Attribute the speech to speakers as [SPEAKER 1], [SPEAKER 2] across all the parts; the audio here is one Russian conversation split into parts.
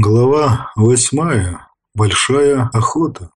[SPEAKER 1] Глава восьмая. Большая охота.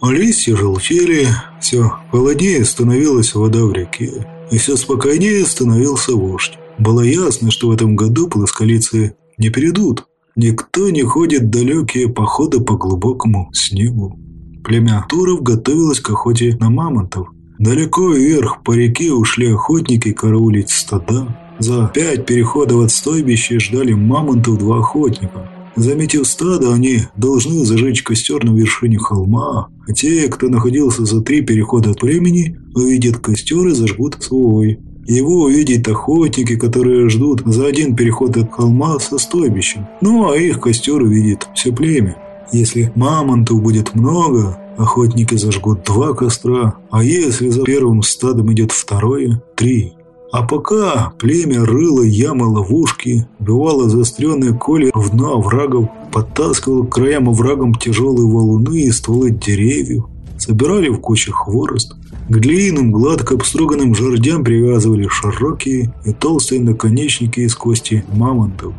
[SPEAKER 1] Листья желтели, все холоднее становилась вода в реке, и все спокойнее становился вождь. Было ясно, что в этом году плосколицы не перейдут. Никто не ходит далекие походы по глубокому снегу. Племя Туров готовилось к охоте на мамонтов. Далеко вверх по реке ушли охотники караулить стада. За пять переходов от стойбища ждали мамонтов два охотника. Заметив стадо, они должны зажечь костер на вершине холма, а те, кто находился за три перехода от племени, увидят костер и зажгут свой. Его увидят охотники, которые ждут за один переход от холма со стойбищем. Ну, а их костер увидит все племя. Если мамонтов будет много, охотники зажгут два костра, а если за первым стадом идет второе – три. А пока племя рыло ямы ловушки, бывало заостренные коли в дно оврагов, подтаскивало к краям оврагам тяжелые валуны и стволы деревьев, собирали в куче хворост, к длинным, гладко обструганным жердям привязывали широкие и толстые наконечники из кости мамонтов.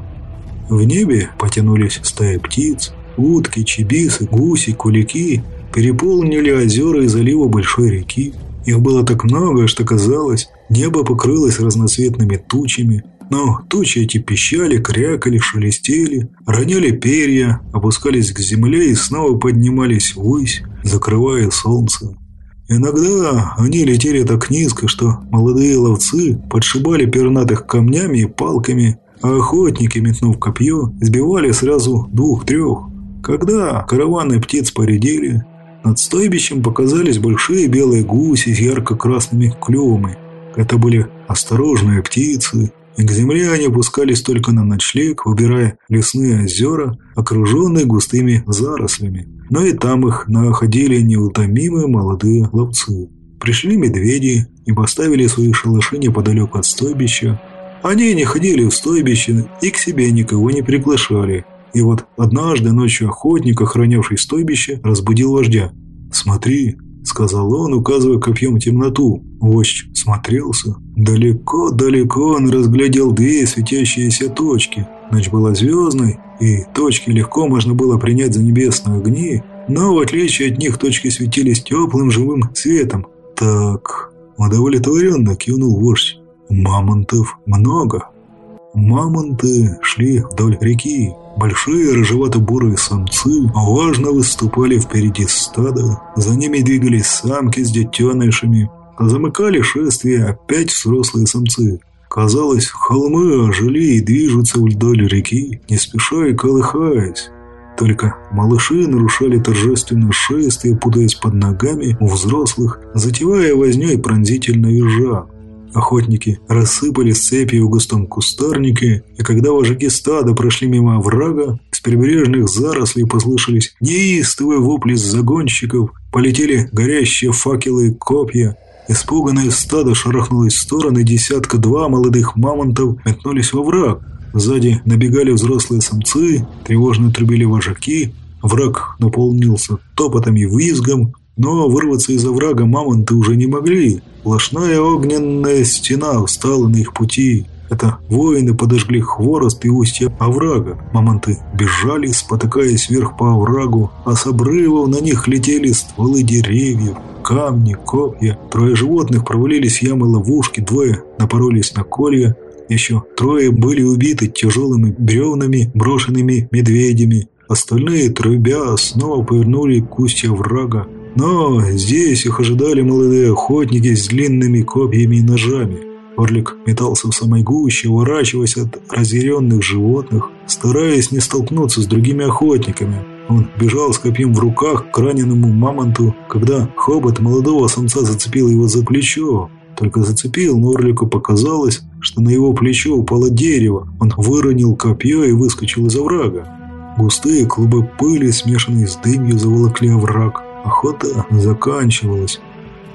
[SPEAKER 1] В небе потянулись стаи птиц, утки, чебисы, гуси, кулики, переполнили озера и заливы большой реки. Их было так много, что казалось, Небо покрылось разноцветными тучами, но тучи эти пищали, крякали, шелестели, роняли перья, опускались к земле и снова поднимались ввысь, закрывая солнце. Иногда они летели так низко, что молодые ловцы подшибали пернатых камнями и палками, а охотники, метнув копье, сбивали сразу двух-трех. Когда караваны птиц поредели, над стойбищем показались большие белые гуси с ярко-красными клювами – это были осторожные птицы, и к земле они опускались только на ночлег, выбирая лесные озера, окруженные густыми зарослями. Но и там их находили неутомимые молодые ловцы. Пришли медведи и поставили свои шалаши неподалеку от стойбища. Они не ходили в стойбище и к себе никого не приглашали. И вот однажды ночью охотник, охранявший стойбище, разбудил вождя. «Смотри, — сказал он, указывая копьем темноту. Вождь смотрелся. Далеко-далеко он разглядел две светящиеся точки. Ночь была звездной, и точки легко можно было принять за небесные огни, но в отличие от них точки светились теплым живым светом. «Так...» — удовлетворенно кивнул вождь. «Мамонтов много». Мамонты шли вдоль реки. Большие рыжевато-бурые самцы важно выступали впереди стада. За ними двигались самки с детенышами. Замыкали шествие опять взрослые самцы. Казалось, холмы ожили и движутся вдоль реки, не спеша и колыхаясь. Только малыши нарушали торжественное шествие, путаясь под ногами у взрослых, затевая вознёй пронзительно визжа. Охотники рассыпались цепью в густом кустарнике, и когда вожаки стада прошли мимо врага, с прибрежных зарослей послышались неистовые вопли загонщиков, полетели горящие факелы и копья. Испуганное стадо шарахнулось в стороны, десятка-два молодых мамонтов метнулись во враг. Сзади набегали взрослые самцы, тревожно трубили вожаки, враг наполнился топотом и визгом, но вырваться из оврага мамонты уже не могли. Лошная огненная стена встала на их пути. Это воины подожгли хворост и устья оврага. Мамонты бежали, спотыкаясь вверх по оврагу, а с обрывов на них летели стволы деревьев, камни, копья. Трое животных провалились в ямы ловушки, двое напоролись на колья. Еще трое были убиты тяжелыми бревнами, брошенными медведями. Остальные, трубя, снова повернули к устью врага. Но здесь их ожидали молодые охотники с длинными копьями и ножами. Орлик метался в самой гуще, уворачиваясь от разъяренных животных, стараясь не столкнуться с другими охотниками. Он бежал с копьем в руках к раненому мамонту, когда хобот молодого самца зацепил его за плечо. Только зацепил, но Орлику показалось, что на его плечо упало дерево. Он выронил копье и выскочил из оврага. Густые клубы пыли, смешанные с дымью, заволокли овраг. Охота заканчивалась.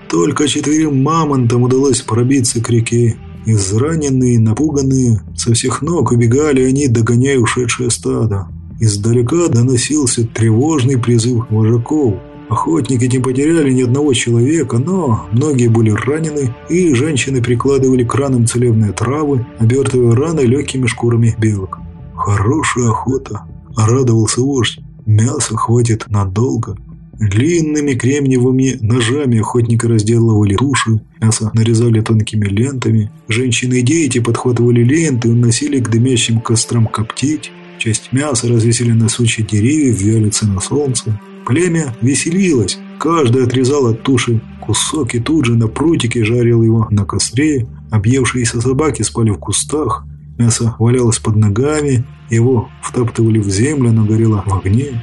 [SPEAKER 1] Только четверым мамонтам удалось пробиться к реке. Израненные, напуганные, со всех ног убегали они, догоняя ушедшее стадо. Издалека доносился тревожный призыв вожаков. Охотники не потеряли ни одного человека, но многие были ранены, и женщины прикладывали к ранам целебные травы, обертывая раны легкими шкурами белок. Хорошая охота. Радовался вождь. Мяса хватит надолго. Длинными кремниевыми ножами охотника разделывали туши, мясо нарезали тонкими лентами. Женщины и дети подхватывали ленты и уносили к дымящим кострам коптить. Часть мяса развесили на сучья деревьев, вялится на солнце. Племя веселилось. Каждый отрезал от туши кусок и тут же на прутике жарил его на костре. Объевшиеся собаки спали в кустах. Мясо валялось под ногами, его втаптывали в землю, но горело в огне.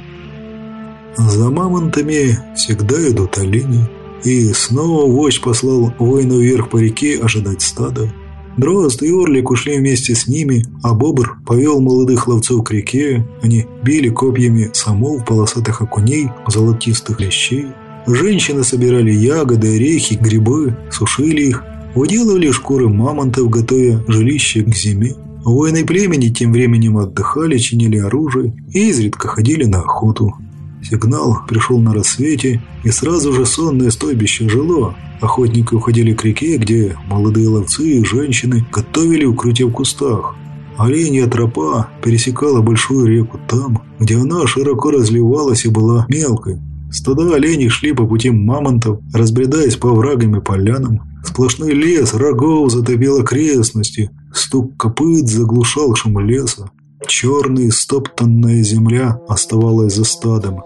[SPEAKER 1] За мамонтами всегда идут олени. И снова вождь послал воину вверх по реке ожидать стада. Дрозд и Орлик ушли вместе с ними, а Бобр повел молодых ловцов к реке. Они били копьями самов, полосатых окуней, золотистых лещей. Женщины собирали ягоды, орехи, грибы, сушили их, уделывали шкуры мамонтов, готовя жилище к зиме. Воины племени тем временем отдыхали, чинили оружие и изредка ходили на охоту. Сигнал пришел на рассвете, и сразу же сонное стойбище жило. Охотники уходили к реке, где молодые ловцы и женщины готовили укрытие в кустах. Оленья тропа пересекала большую реку там, где она широко разливалась и была мелкой. Стада оленей шли по пути мамонтов, разбредаясь по оврагам и полянам. Сплошной лес рогов затопил окрестности, стук копыт заглушал шум леса. Черная стоптанная земля оставалась за стадом.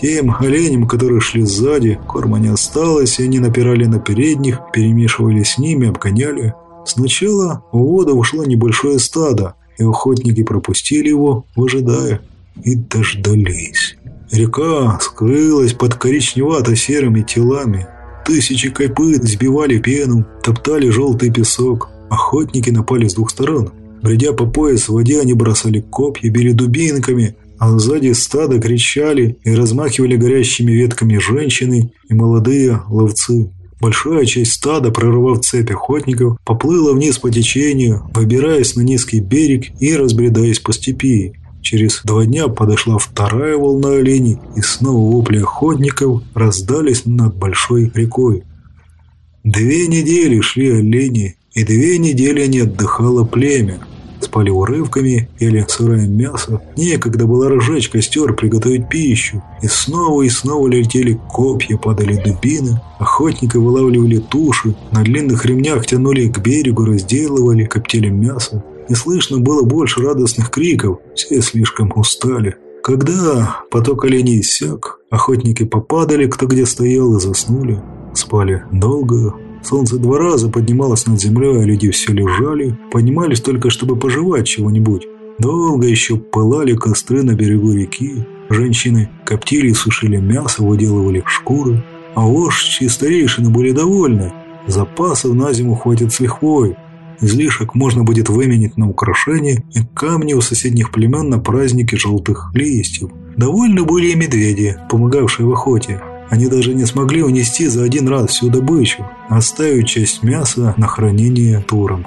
[SPEAKER 1] Тем оленям, которые шли сзади, корма не осталось, и они напирали на передних, перемешивались с ними, обгоняли. Сначала в воду ушло небольшое стадо, и охотники пропустили его, выжидая, и дождались. Река скрылась под коричневато-серыми телами. Тысячи копыт сбивали пену, топтали желтый песок. Охотники напали с двух сторон. Бредя по пояс в воде, они бросали копья, били дубинками, а сзади стада кричали и размахивали горящими ветками женщины и молодые ловцы. Большая часть стада, прорвав цепь охотников, поплыла вниз по течению, выбираясь на низкий берег и разбредаясь по степи. Через два дня подошла вторая волна оленей, и снова вопли охотников раздались над большой рекой. Две недели шли олени, и две недели не отдыхало племя спали урывками, ели сырое мясо. Некогда было разжечь костер, приготовить пищу. И снова и снова летели копья, падали дубины. Охотники вылавливали туши, на длинных ремнях тянули к берегу, разделывали, коптили мясо. Не слышно было больше радостных криков, все слишком устали. Когда поток оленей иссяк, охотники попадали, кто где стоял, и заснули. Спали долго, Солнце два раза поднималось над землей, а люди все лежали, поднимались только, чтобы пожевать чего-нибудь. Долго еще пылали костры на берегу реки. Женщины коптили и сушили мясо, выделывали шкуры. А вождь и старейшины были довольны. Запасов на зиму хватит с лихвой. Излишек можно будет выменить на украшения и камни у соседних племен на праздники желтых листьев. Довольны были и медведи, помогавшие в охоте. Они даже не смогли унести за один раз всю добычу, оставив часть мяса на хранение туром.